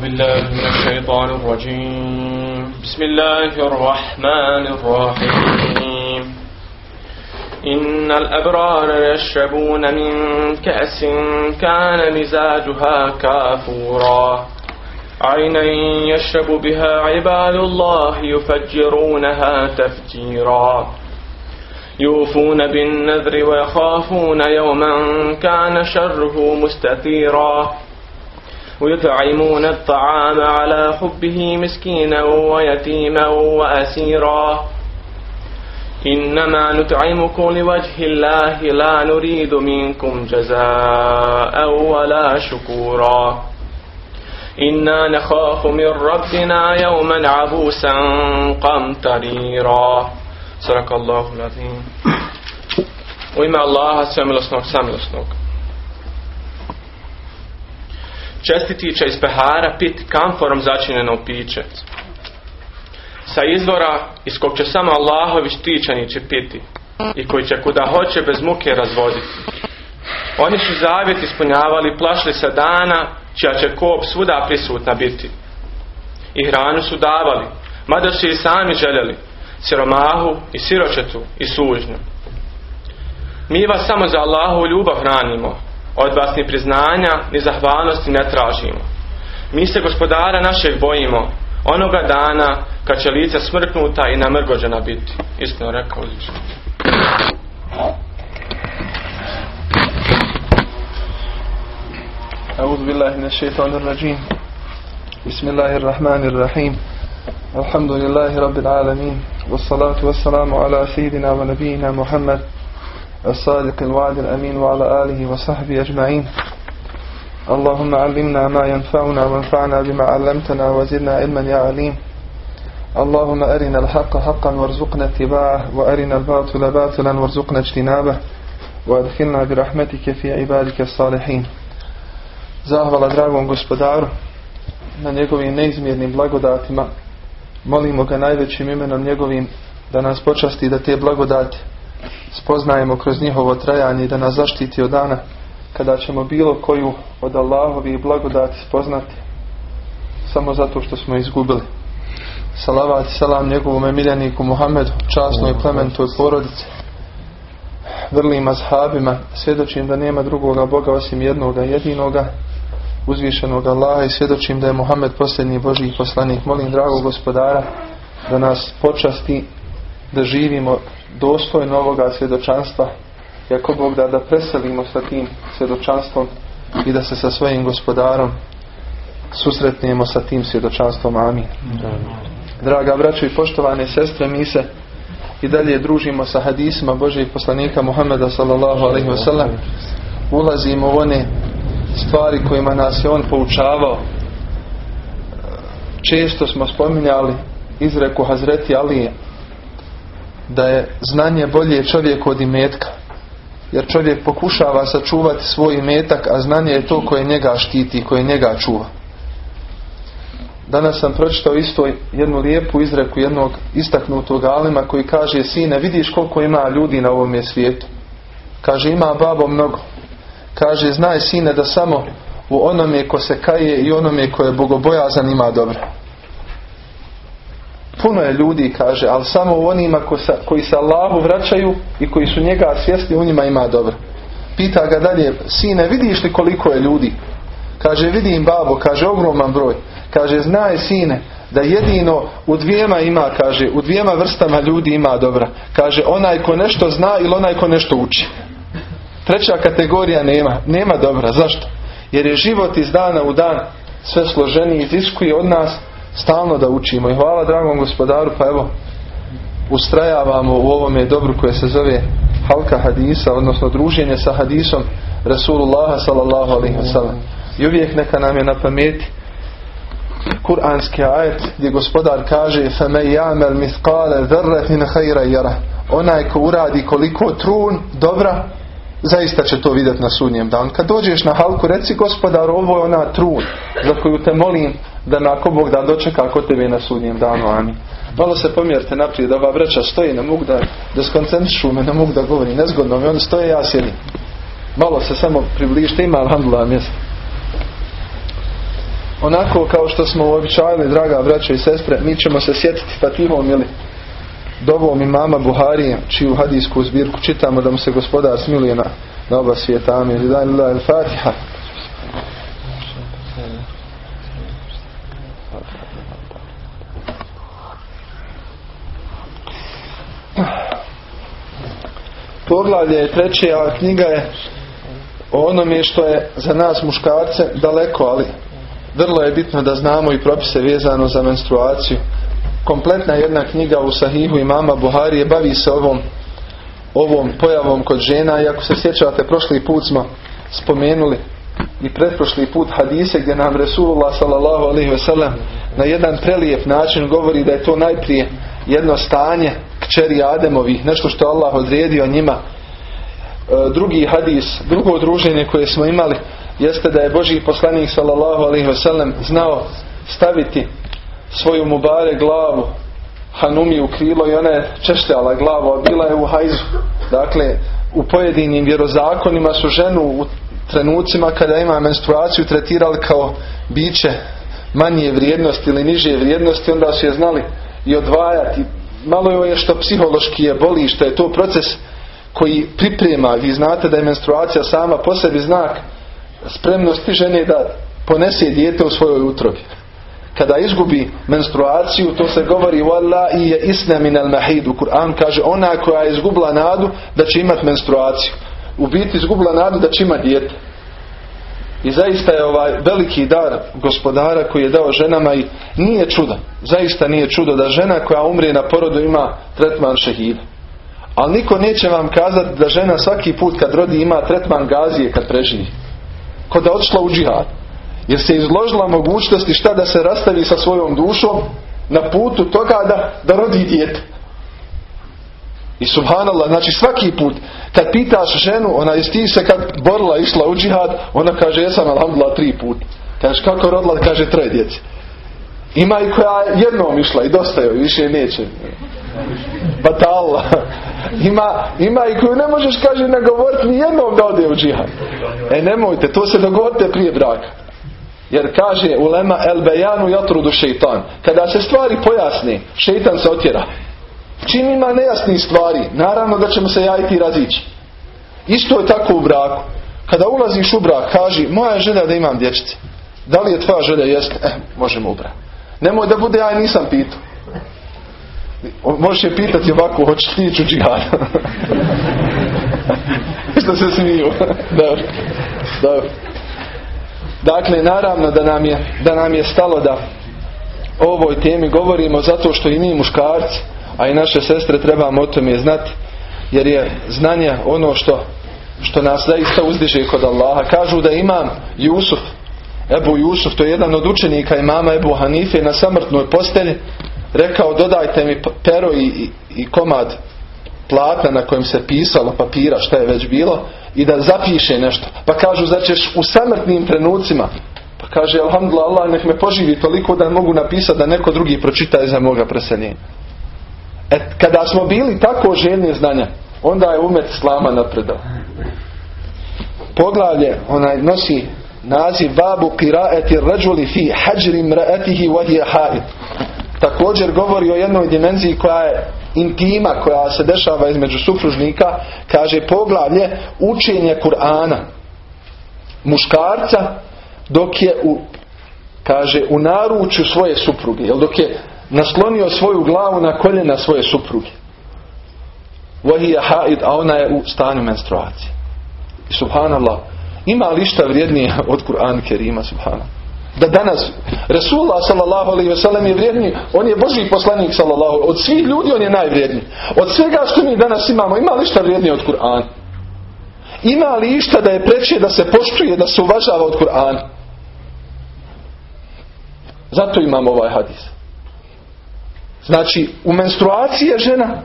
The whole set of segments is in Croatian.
بالله من الشيطان الرجيم. بسم الله الرحمن الرحيم. إن الأبرار يشربون من كأس كان مزاجها كافورا. عينا يشرب بها عباد الله يفجرونها تفجيرا. يوفون بالنذر ويخافون يوما كان شره مستثيرا. ويطعمون الطعام على حبه مسكينا ويتيما وأسيرا. إنما نطعمكم لوجه الله لا نريد منكم جزاء ولا شكورا. إنا نخاف من ربنا يوما عبوسا قمطريرا. صدق الله العظيم. وإما الله samilosnog samilosnog Čestiti će iz pehara piti kamforom začinjeno piće. Sa izvora iz kog će samo Allahovi štićanići piti i koji će kuda hoće bez muke razvoditi. Oni su zavjet ispunjavali, plašli se dana čija će kop svuda prisutna biti. I hranu su davali, mada su i sami željeli, siromahu i siročetu i sužnju. Mi vas samo za Allahu ljubav hranimo, od vas ni priznanja ni zahvalnosti ne tražimo. Mi se gospodara našeg bojimo, onoga dana kad će lice smrknuta i namrgođena biti. Istino rekao uzvišen. أعوذ بالله من الشيطان الرجيم بسم الله الرحمن الرحيم الحمد لله رب العالمين والصلاة والسلام على سيدنا ونبينا محمد الصادق الوعد الأمين وعلى آله وصحبه أجمعين. اللهم علمنا ما ينفعنا وانفعنا بما علمتنا وزدنا علما يا عليم. اللهم أرنا الحق حقا وارزقنا اتباعه وأرنا الباطل باطلا وارزقنا اجتنابه وأدخلنا برحمتك في عبادك الصالحين. Zahvala dragom gospodaru na njegovim neizmjernim blagodatima. Molimo ga najvećim imenom njegovim da nas počasti da te blagodati spoznajemo kroz njihovo trajanje i da nas zaštiti od dana kada ćemo bilo koju od Allahovi blagodati spoznati samo zato što smo izgubili. Salavat i salam njegovom miljeniku Muhammedu, časnoj plementoj porodici, vrlim azhabima, svjedočim da nema drugoga Boga osim jednoga jedinoga, uzvišenog Allaha i svjedočim da je Muhammed posljednji Božji poslanik. Molim dragog gospodara da nas počasti da živimo dostojno ovoga svjedočanstva i ako Bog da da preselimo sa tim svjedočanstvom i da se sa svojim gospodarom susretnemo sa tim svjedočanstvom. Amin. Draga braćo i poštovane sestre, mi se i dalje družimo sa hadisima Božijeg poslanika Muhammeda sallallahu alaihi wasallam. Ulazimo u one stvari kojima nas je on poučavao. Često smo spominjali izreku Hazreti Alije da je znanje bolje čovjek od imetka. Jer čovjek pokušava sačuvati svoj imetak, a znanje je to koje njega štiti, koje njega čuva. Danas sam pročitao isto jednu lijepu izreku jednog istaknutog alima koji kaže sine vidiš koliko ima ljudi na ovome svijetu. Kaže ima babo mnogo. Kaže znaj sine da samo u onome ko se kaje i onome ko je bogobojazan ima dobro. Puno je ljudi kaže, ali samo u onima ko sa, koji se Allahu vraćaju i koji su njega svjesni u njima ima dobro. Pita ga dalje, sine vidiš li koliko je ljudi? Kaže vidim babo, kaže ogroman broj. Kaže znaj sine da jedino u dvijema ima, kaže u dvijema vrstama ljudi ima dobra. Kaže onaj ko nešto zna ili onaj ko nešto uči. Treća kategorija nema. Nema dobra. Zašto? Jer je život iz dana u dan sve složeniji iziskuje od nas stalno da učimo. I hvala dragom gospodaru pa evo ustrajavamo u ovome dobru koje se zove halka hadisa, odnosno druženje sa hadisom Rasulullaha sallallahu alaihi wasallam. I uvijek neka nam je na pameti kuranski ajet gdje gospodar kaže فَمَنْ يَعْمَلْ مِثْقَالَ ذَرَّةٍ خَيْرًا يَرَهُ Onaj ko uradi koliko trun dobra zaista će to vidjeti na sudnjem danu. Kad dođeš na halku reci gospodar ovo je ona trun za koju te molim da ako Bog da dočeka kod tebe na sudnjem danu. Amin. Malo se pomjerite naprijed ova vreća stoji, ne mogu da, da skoncentrišu me, ne mogu da govorim. Nezgodno mi, oni stoje, ja sjedim. Malo se samo približite, ima alhamdulillah mjesto. onako kao što smo uobičajili, draga braća i sestre, mi ćemo se sjetiti Fatihom ili dovom imama Buharije, čiju hadijsku zbirku čitamo da mu se gospodar smiluje na, na oba svijeta. Amin. Fatiha Poglavlje treće, a knjiga je o onome što je za nas muškarce daleko, ali vrlo je bitno da znamo i propise vezano za menstruaciju. Kompletna jedna knjiga u Sahihu imama Buharije bavi se ovom ovom pojavom kod žena i ako se sjećate prošli put smo spomenuli i pretprošli put hadise gdje nam Resulullah sallallahu na jedan prelijep način govori da je to najprije jedno stanje kćeri Ademovih, nešto što Allah odredio njima. E, drugi hadis, drugo druženje koje smo imali jeste da je Boži poslanik sallallahu alaihi wasallam znao staviti svoju mubare glavu Hanumi u krilo i ona je češljala glavu, a bila je u hajzu. Dakle, u pojedinim vjerozakonima su ženu u trenucima kada ima menstruaciju tretirali kao biće manje vrijednosti ili niže vrijednosti, onda su je znali i odvajati. Malo je što psihološki je boli, što je to proces koji priprema. Vi znate da je menstruacija sama po sebi znak spremnosti žene da ponese dijete u svojoj utrobi. Kada izgubi menstruaciju, to se govori i je isna min al mahidu. Kur'an kaže ona koja je izgubila nadu da će imati menstruaciju. U biti izgubila nadu da će imati dijete. I zaista je ovaj veliki dar gospodara koji je dao ženama i nije čudo. Zaista nije čudo da žena koja umrije na porodu ima tretman šehida. Ali niko neće vam kazati da žena svaki put kad rodi ima tretman gazije kad preživi. Kod da odšla u džihad. Jer se izložila mogućnosti šta da se rastavi sa svojom dušom na putu toga da, da rodi dijete. I subhanallah, znači svaki put kad pitaš ženu, ona je ti se kad borila išla u džihad, ona kaže jesam alhamdulillah tri put. Kaže kako rodila, kaže troje djece. Ima i koja jednom išla i dosta joj, više neće. Batala. Ima, ima i koju ne možeš, kaže, nagovoriti ni jednom da ode u džihad. E nemojte, to se dogodite prije braka. Jer kaže ulema el bejanu jatrudu šeitan. Kada se stvari pojasni, šeitan se otjera. Čim ima nejasnih stvari, naravno da ćemo se jajiti i razići. Isto je tako u braku. Kada ulaziš u brak, kaži, moja želja da imam dječice. Da li je tvoja želja? Jeste. Eh, možemo u brak. Nemoj da bude, ja nisam pitao. Možeš je pitati ovako, hoćeš ti ići u džihad. Što se smiju. Dobro. Dobro. Dakle, naravno da nam, je, da nam je stalo da o ovoj temi govorimo zato što i mi muškarci, a i naše sestre trebamo o tome znati, jer je znanje ono što, što nas zaista uzdiže kod Allaha. Kažu da imam Jusuf, Ebu Jusuf, to je jedan od učenika imama Ebu Hanife na samrtnoj postelji, rekao dodajte mi pero i, i komad platna na kojem se pisalo papira šta je već bilo i da zapiše nešto. Pa kažu da ćeš u samrtnim trenucima pa kaže alhamdulillah Allah nek me poživi toliko da mogu napisati da neko drugi pročita iza moga preseljenja. E, kada smo bili tako željni znanja onda je umet slama napredao. Poglavlje onaj nosi naziv babu kiraeti rađuli fi hađri mraetihi wa haid. Također govori o jednoj dimenziji koja je intima koja se dešava između supružnika, kaže poglavlje učenje Kur'ana muškarca dok je u kaže u naručju svoje supruge, jel dok je naslonio svoju glavu na koljena svoje supruge. haid, a ona je u stanju menstruacije. I subhanallah, ima li šta vrijednije od Kur'ana Kerima, subhanallah? da danas Resulullah sallallahu alaihi wasallam je vrijedniji on je Boži poslanik sallallahu od svih ljudi on je najvrijedniji od svega što mi danas imamo ima li šta vrijednije od Kur'ana ima li išta da je preče da se poštuje da se uvažava od Kur'ana zato imamo ovaj hadis znači u menstruaciji je žena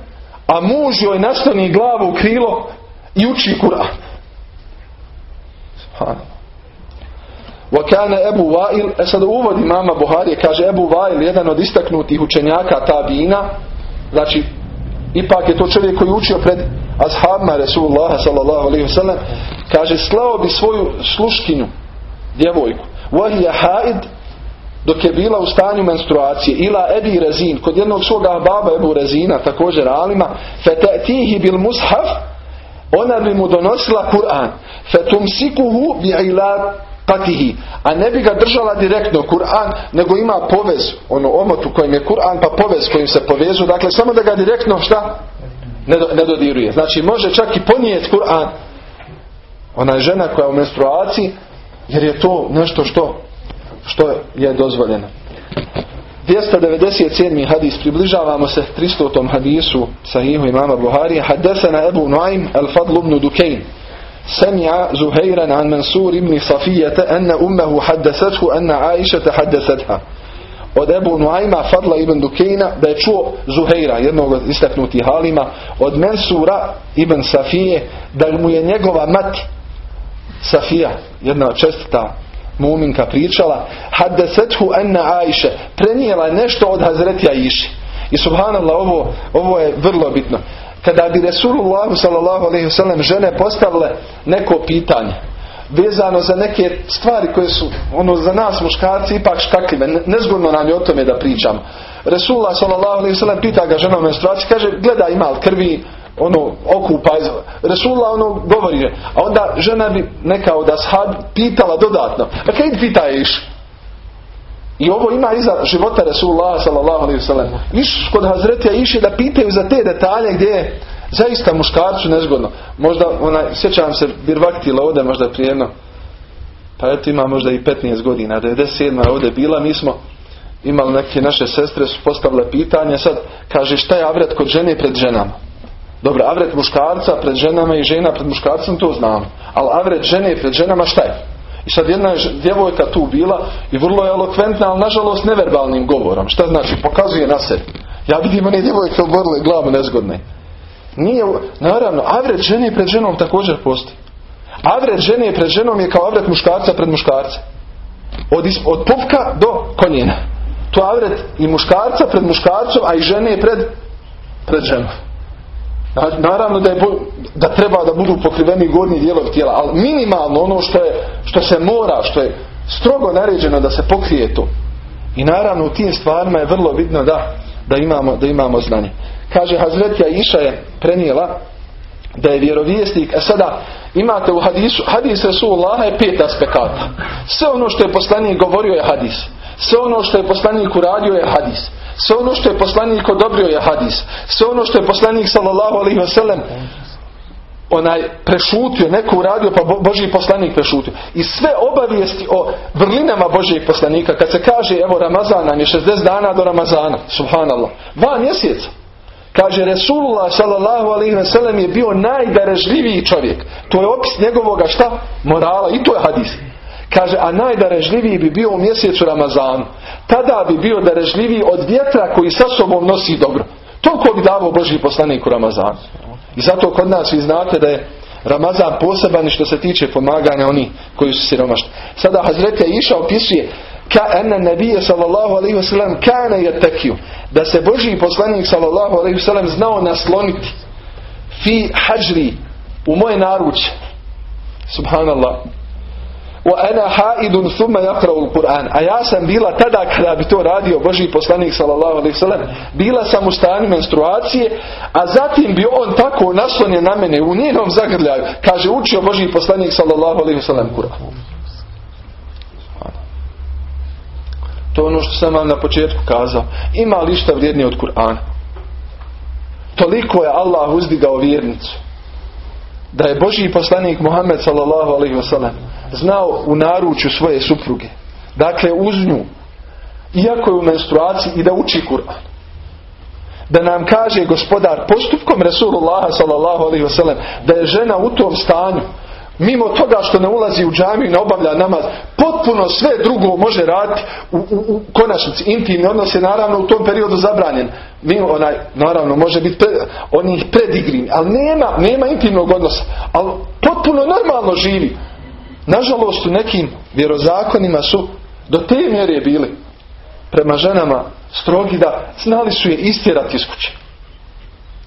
a muž joj nastani glavu u krilo i uči subhanallah. Wakana Ebu Vail, e sad uvodi mama Buharije, kaže Ebu Vail, jedan od istaknutih učenjaka ta bina, znači ipak je to čovjek koji učio pred ashabima Resulullah sallallahu alaihi wasallam, kaže slao bi svoju sluškinju, djevojku, wahija haid, dok je bila u stanju menstruacije ila Ebi Rezin kod jednog svoga baba Ebu Rezina također alima fetatihi bil mushaf ona bi mu donosila Kur'an. Fetumsikuhu bi patihi a ne bi ga držala direktno Kur'an nego ima povez ono u kojem je Kur'an pa povez kojim se povezu. Dakle samo da ga direktno šta? Ne, ne dodiruje. Znači može čak i ponijeti Kur'an. Ona je žena koja je u menstruaciji jer je to nešto što što je dozvoljeno 297. hadis približavamo se 300. hadisu sahihu imama Buharija haddesana Ebu Nuaym al-Fadl ibn Dukayn سمع زهيرا عن منصور بن صفية أن أمه حدثته أن عائشة حدثتها od Ebu Nuajma Fadla ibn Dukejna da je čuo Zuhejra, jednog od istaknutih halima, od Mensura ibn Safije, da mu je njegova mati Safija, jedna čestita muminka pričala, haddesethu enna Ajše, prenijela nešto od Hazretija Iši. I subhanallah, ovo, ovo je vrlo bitno. Kada bi Resulullah s.a.v. žene postavile neko pitanje, vezano za neke stvari koje su ono za nas muškarci ipak škakljive. Nezgodno nam je o tome da pričam. Resulullah s.a.v. pita ga žena u menstruaciji, kaže gledaj ima li krvi, ono okupa. Resulullah ono govori, a onda žena bi neka od ashab pitala dodatno. A kaj iš? I ovo ima iza života Resulullah s.a.v. Iš kod Hazretija iši da pitaju za te detalje gdje je zaista muškarcu nezgodno. Možda, onaj, sjećam se, Birvaktila ovdje možda prijedno, pa eto ima možda i 15 godina, 97. je ovdje bila, mi smo imali neke naše sestre su postavile pitanje, sad kaže šta je avret kod žene pred ženama? Dobro, avret muškarca pred ženama i žena pred muškarcem, to znamo. Ali avret žene pred ženama šta je? I sad jedna je djevojka tu bila i vrlo je elokventna, ali nažalost neverbalnim govorom. Šta znači? Pokazuje na sebi. Ja vidim one djevojke oborile glavu nezgodne. Nije, naravno, avret žene pred ženom također postoji. Avret žene pred ženom je kao avret muškarca pred muškarca. Od, od pupka do konjena. To avret i muškarca pred muškarcom, a i žene pred, pred ženom. Naravno da, je, da treba da budu pokriveni gornji dijelovi tijela, ali minimalno ono što, je, što se mora, što je strogo naređeno da se pokrije to. I naravno u tim stvarima je vrlo vidno da, da, imamo, da imamo znanje. Kaže Hazretja Iša je prenijela da je vjerovjesnik, a sada imate u hadisu, hadis Rasulullaha je pet aspekata. Sve ono što je poslanik govorio je hadis. Sve ono što je poslanik uradio je hadis. Sve ono što je poslanik odobrio je hadis. Sve ono što je poslanik sallallahu alaihi wasallam onaj prešutio, neko uradio pa Božji poslanik prešutio. I sve obavijesti o vrlinama Božjeg poslanika, kad se kaže evo Ramazan nam je 60 dana do Ramazana, subhanallah, dva mjeseca. Kaže Resulullah sallallahu alaihi wasallam je bio najdarežljiviji čovjek. To je opis njegovoga šta? Morala i to je hadis. Kaže, a najdarežljiviji bi bio u mjesecu Ramazanu. Tada bi bio darežljiviji od vjetra koji sa sobom nosi dobro. Toliko bi davao Boži poslanik u Ramazanu. I zato kod nas vi znate da je Ramazan poseban što se tiče pomaganja oni koji su siromašni. Sada Hazreti Iša opisuje ka ene nebije sallallahu alaihi wasallam kane je tekiju. Da se Boži poslanik sallallahu alaihi wasallam znao nasloniti fi hađri u moje naruče. Subhanallah. وَأَنَا حَائِدٌ ثُمَّ يَقْرَوُ الْقُرْآنِ A ja sam bila tada kada bi to radio Boži poslanik sallallahu alaihi sallam bila sam u stanju menstruacije a zatim bi on tako naslonjen na mene u njenom zagrljaju kaže učio Boži poslanik sallallahu alaihi sallam Kur'an to je ono što sam vam na početku kazao ima li šta vrijednije od Kur'ana toliko je Allah uzdigao vjernicu da je Boži poslanik Muhammed sallallahu alaihi wasallam znao u naručju svoje supruge. Dakle, uz nju. Iako je u menstruaciji i da uči Kur'an. Da nam kaže gospodar postupkom Resulullaha wasallam da je žena u tom stanju mimo toga što ne ulazi u džamiju i ne obavlja namaz, potpuno sve drugo može raditi u, u, u konačnici. Intimni odnos je naravno u tom periodu zabranjen. Mimo onaj, naravno, može biti pre, onih predigrini, ali nema, nema intimnog odnosa. Ali potpuno normalno živi. Nažalost, u nekim vjerozakonima su do te mjere bili prema ženama strogi da znali su je istjerati iz kuće.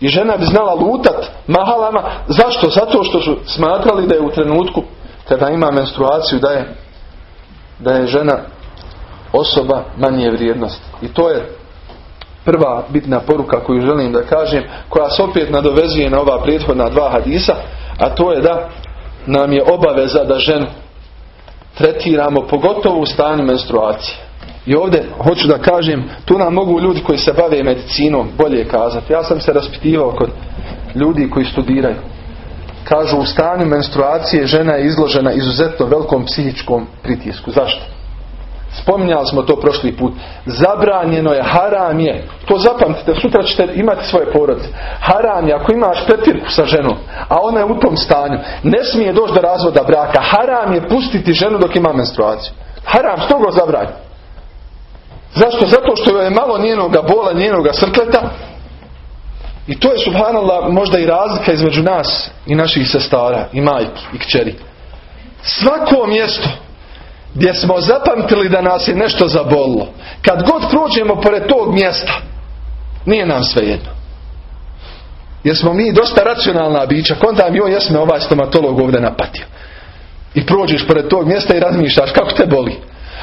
I žena bi znala lutat mahalama. Zašto? Zato što su smatrali da je u trenutku kada ima menstruaciju da je, da je žena osoba manje vrijednost. I to je prva bitna poruka koju želim da kažem, koja se opet nadovezuje na ova prethodna dva hadisa, a to je da nam je obaveza da ženu tretiramo pogotovo u stanju menstruacije. I ovdje hoću da kažem, tu nam mogu ljudi koji se bave medicinom bolje kazati. Ja sam se raspitivao kod ljudi koji studiraju. Kažu u stanju menstruacije žena je izložena izuzetno velikom psihičkom pritisku. Zašto? Spominjali smo to prošli put. Zabranjeno je, haram je. To zapamtite, sutra ćete imati svoje porodice. Haram je, ako imaš pretirku sa ženom, a ona je u tom stanju, ne smije doći do razvoda braka. Haram je pustiti ženu dok ima menstruaciju. Haram, strogo zabranjeno. Zašto? Zato što je malo njenoga bola, njenoga srkleta. I to je, subhanallah, možda i razlika između nas i naših sestara, i majki, i kćeri. Svako mjesto gdje smo zapamtili da nas je nešto zabolilo. Kad god prođemo pored tog mjesta, nije nam sve jedno. Jer smo mi dosta racionalna bića, onda mi joj jesme ovaj stomatolog ovdje napatio. I prođeš pored tog mjesta i razmišljaš kako te boli.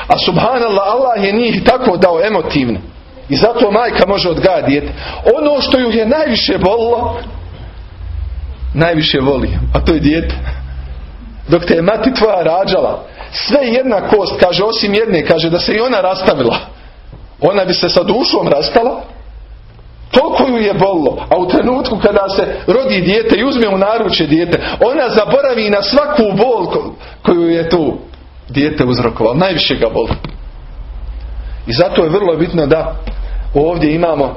A subhanallah, Allah je njih tako dao emotivno. I zato majka može odgajati. Ono što ju je najviše bolilo, najviše voli, a to je dijete. Dok te je mati tvoja rađala, sve jedna kost, kaže, osim jedne, kaže da se i ona rastavila. Ona bi se sa dušom rastala, toliko ju je bolilo, a u trenutku kada se rodi dijete i uzme u naručje dijete, ona zaboravi na svaku bol koju je tu dijete uzrokovalo. Najviše ga boli. I zato je vrlo bitno da ovdje imamo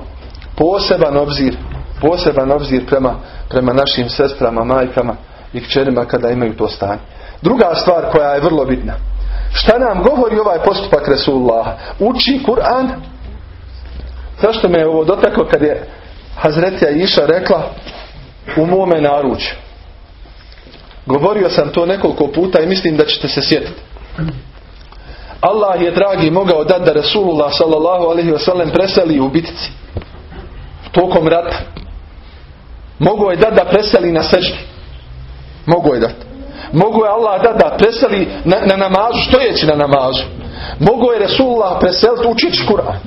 poseban obzir, poseban obzir prema, prema našim sestrama, majkama i kćerima kada imaju to stanje. Druga stvar koja je vrlo bitna. Šta nam govori ovaj postupak Resulullah? Uči Kur'an. Zašto me je ovo dotaklo kad je Hazretija Iša rekla u mome naručju. Govorio sam to nekoliko puta i mislim da ćete se sjetiti. Allah je dragi mogao dati da Resulullah sallallahu alaihi wasallam preseli u bitci. Tokom rata. Mogu je dati da preseli na seždi. Mogu je dati. Mogu je Allah da da preseli na, na namazu, stojeći na namazu. Mogu je Resulullah preseliti učići Kur'an.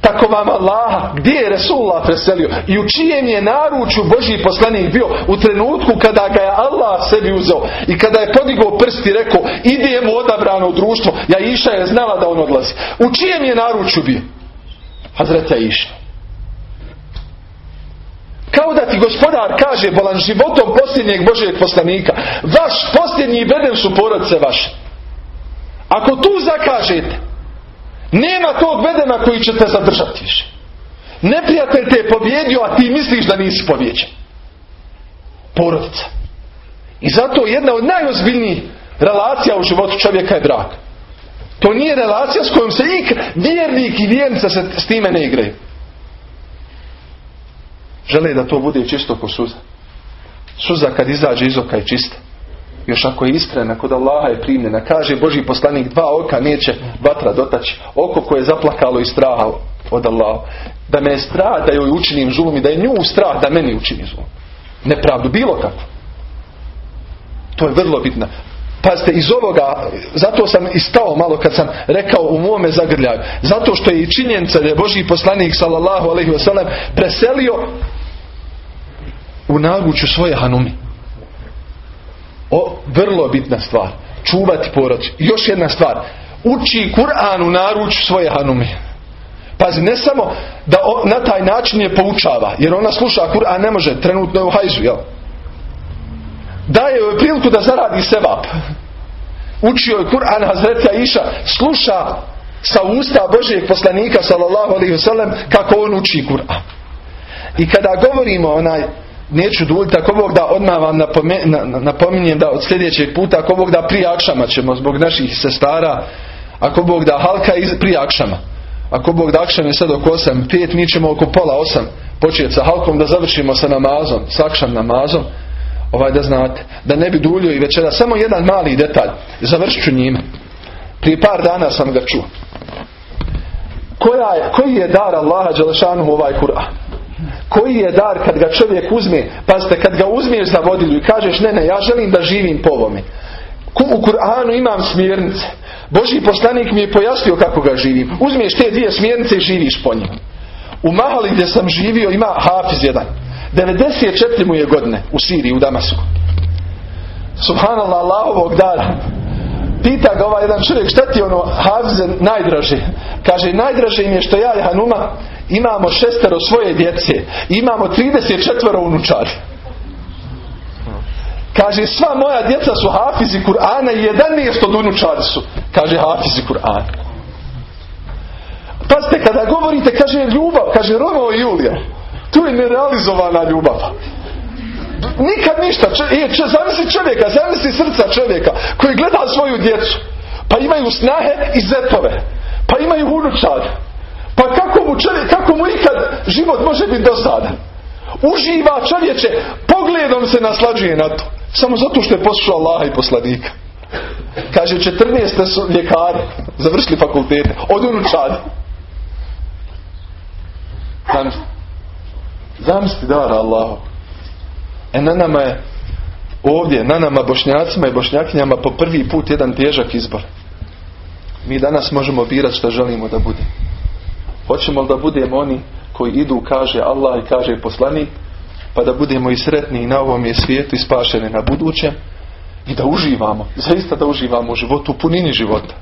Tako vam Allah, gdje je Resulullah preselio i u čijem je naruču Božji poslanik bio u trenutku kada ga je Allah sebi uzeo i kada je podigao prst i rekao idemo odabrano u društvo, ja Iša je znala da on odlazi. U čijem je naruču bio? Hazreta Iša. Kao da ti gospodar kaže bolan životom posljednjeg Božijeg poslanika. Vaš posljednji bedem su porodice vaše. Ako tu zakažete, nema tog bedema koji će te zadržati više. Neprijatelj te je pobjedio, a ti misliš da nisi pobjeđen. Porodica. I zato jedna od najozbiljnijih relacija u životu čovjeka je brak. To nije relacija s kojom se ik vjernik i vjernica se s time ne igraju. Žele da to bude čisto ko suza. Suza kad izađe iz oka je čista. Još ako je iskrena, kod Allaha je primljena. Kaže Boži poslanik, dva oka neće vatra dotaći. Oko koje je zaplakalo i straha od Allaha. Da me je strah da joj učinim zulom i da je nju strah da meni učini zulom. Nepravdu, bilo kako. To je vrlo bitno. Pazite, iz ovoga, zato sam i stao malo kad sam rekao u mome zagrljaju. Zato što je i činjenica da je Boži poslanik sallallahu alaihi wasallam preselio u naručju svoje hanumi. O, vrlo bitna stvar. Čuvati porodicu. Još jedna stvar. Uči Kur'an u naručju svoje hanumi. Pazi, ne samo da na taj način je poučava, jer ona sluša Kur'an ne može, trenutno je u hajzu, jel? Daje joj priliku da zaradi sevap. Učio je Kur'an Hazretja Iša, sluša sa usta Božijeg poslanika sallallahu alaihi wasallam kako on uči Kur'an. I kada govorimo onaj neću duljiti, ako Bog da odmah vam napominjem da od sljedećeg puta, ako Bog da prije akšama ćemo zbog naših sestara, ako Bog da halka iz, prije akšama. Ako Bog da akšam je sad oko 8, 5, mi ćemo oko pola 8 početi sa halkom da završimo sa namazom, sa akšam namazom. Ovaj da znate, da ne bi duljio i večera. Samo jedan mali detalj, završit ću njime. Prije par dana sam ga čuo. Koja koji je dar Allaha Đelešanu ovaj Kur'an? Koji je dar kad ga čovjek uzme, pazite, kad ga uzmeš za vodilju i kažeš ne, ne, ja želim da živim po ovome. u Kur'anu imam smjernice. Boži poslanik mi je pojasnio kako ga živim. Uzmiješ te dvije smjernice i živiš po njim. U Mahali gdje sam živio ima Hafiz jedan. 94 mu je godine u Siriji, u Damasku. Subhanallah, Allahovog dara. Pita ga ovaj jedan čovjek šta ti ono Hafize najdraže? Kaže najdraže im je što ja i Hanuma imamo šestero svoje djece. Imamo 34 unučari. Kaže, sva moja djeca su hafizi Kur'ana i jedan mjesto unučari su. Kaže, hafizi Kur'ana. Pazite, kada govorite, kaže ljubav, kaže Romeo i Julija. Tu je nerealizovana ljubav. Nikad ništa. E, zamisli čovjeka, zamisli srca čovjeka koji gleda svoju djecu. Pa imaju snahe i zetove. Pa imaju unučare. Pa kako mu, čovjek, kako mu ikad život može biti dosadan? Uživa čovječe, pogledom se naslađuje na to. Samo zato što je poslušao Allaha i poslanika. Kaže, 14 su ljekari, završili fakultete, od unučadi. Zamisli. Zamisli dara Allahu. E na nama je ovdje, na nama bošnjacima i bošnjakinjama po prvi put jedan težak izbor. Mi danas možemo birati što želimo da bude. Hoćemo li da budemo oni koji idu, kaže Allah i kaže poslanik, pa da budemo i sretni i na ovom je svijetu i spašeni na budućem i da uživamo, zaista da uživamo u životu, u punini života.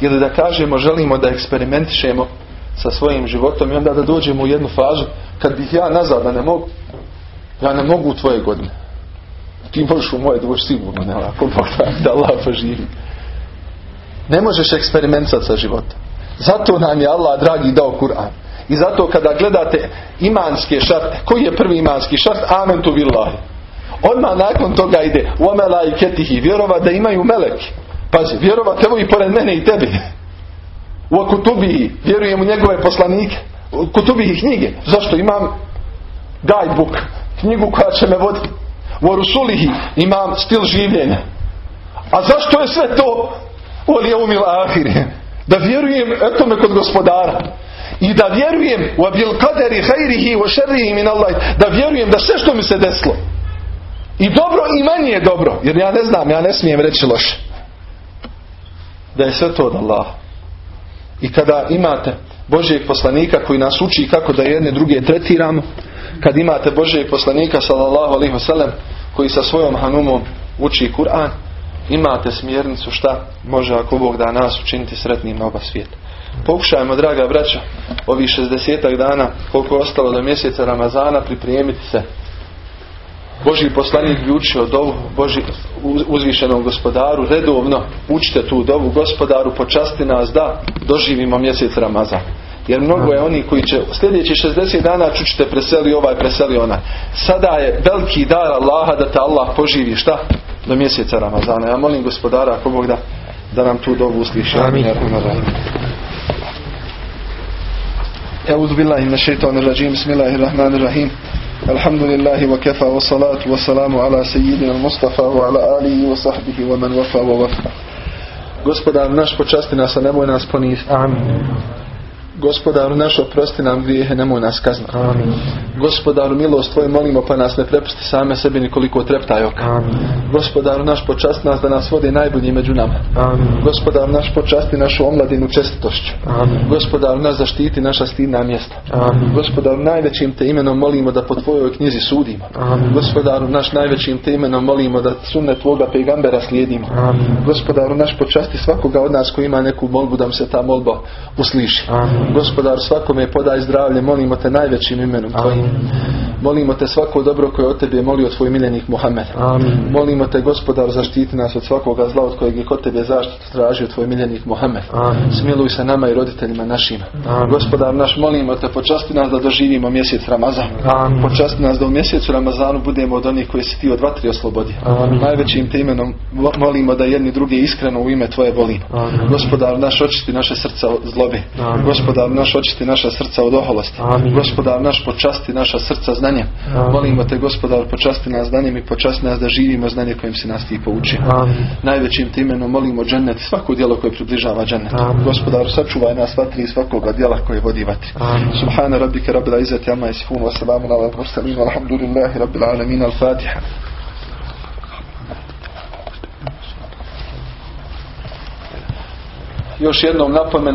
Ili da kažemo, želimo da eksperimentišemo sa svojim životom i onda da dođemo u jednu fazu kad bih ja nazad da ne mogu ja ne mogu u tvoje godine. Ti možeš u moje doći sigurno ne ako Bog da, Allah poživi. Ne možeš eksperimentat sa životom zato nam je Allah dragi dao Kur'an. I zato kada gledate imanske šarte koji je prvi imanski šart? Amen tu billahi. Odmah nakon toga ide u i ketihi vjerova da imaju meleki pazi vjerovat evo i pored mene i tebi. U kutubi vjerujem u njegove poslanike. U kutubi knjige. Zašto? Imam guidebook knjigu koja će me voditi. U rusulihi imam stil življenja. A zašto je sve to? Oli umil ahire da vjerujem etome kod gospodara. I da vjerujem u abil kaderi hajrihi u šerrihi min Allah da vjerujem da sve što mi se desilo i dobro i manje je dobro jer ja ne znam, ja ne smijem reći loše da je sve to od Allah i kada imate Božijeg poslanika koji nas uči kako da jedne druge tretiramo, kad imate Božijeg poslanika sallallahu alaihi wasallam koji sa svojom hanumom uči Kur'an, imate smjernicu šta može ako Bog da nas učiniti sretnim na oba svijeta. Pokušajmo, draga braća, ovih 60 dana, koliko je ostalo do mjeseca Ramazana, pripremiti se Boži poslanik bi učio dovu Boži uzvišenom gospodaru redovno učite tu dovu gospodaru počasti nas da doživimo mjesec Ramazan. Jer mnogo je oni koji će sljedeći 60 dana čućete preseli ovaj, preseli onaj. Sada je veliki dar Allaha da te Allah poživi šta? Do mjeseca Ramazana. Ja molim gospodara ako Bog da, da nam tu dovu usliša. Amin. أعوذ بالله من الشيطان الرجيم بسم الله الرحمن الرحيم الحمد لله وكفى والصلاة والسلام على سيدنا المصطفى وعلى آله وصحبه ومن وفى ووفى Gospodar naš počasti nas, a nemoj nas poniziti. Amin. Gospodaru naš oprosti nam grijehe, nemoj nas kazniti. Amin. Gospodaru milost tvoje molimo pa nas ne prepusti same sebi nikoliko treptaj oka. Amin. Gospodaru naš počasti nas da nas vodi najbolji među nama. Amin. Gospodaru naš počasti našu omladinu čestitošću. Amin. Gospodaru nas zaštiti naša stidna mjesta. Amin. Gospodaru najvećim te imenom molimo da po tvojoj knjizi sudimo. Amin. Gospodaru naš najvećim te imenom molimo da sunne tvoga pegambera slijedimo. Amin. Gospodaru naš počasti svakoga od nas koji ima neku molbu da mu se ta molba usliši. Amin. Gospodar svakome podaj zdravlje, molimo te najvećim imenom tvojim. Molimo te svako dobro koje od tebe je molio tvoj miljenik Muhammed. Amin. Molimo te gospodar zaštiti nas od svakoga zla od kojeg je kod tebe zaštitu tražio tvoj miljenik Muhammed. Amin. Smiluj se nama i roditeljima našima. Amin. Gospodar naš molimo te počasti nas da doživimo mjesec Ramazan. Amin. Počasti nas da u mjesecu Ramazanu budemo od onih koji si ti od vatri oslobodi. Amin. Najvećim te imenom molimo da jedni drugi iskreno u ime tvoje volimo. Amin. Gospodar naš očisti naše srca od zlobe. Amin. Gospodar naš očisti naša srca od oholosti. Amin. Gospodar naš počasti naša srca znanjem. Molimo te gospodar počasti nas znanjem i počasti nas da živimo znanje kojim si nas ti poučio. Najvećim te imenom molimo džennet svako djelo koje približava džennet. Gospodar sačuvaj nas vatri i svakoga djela koje vodi vatri. Subhana rabbike rabbil izzati amma yasifun wa salamun ala mursalin walhamdulillahi rabbil alamin al-fatiha. još jednom napomena